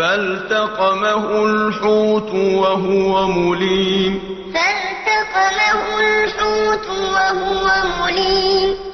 فالتقمه الحوت وهو مليم. فالتقمه الحوت وهو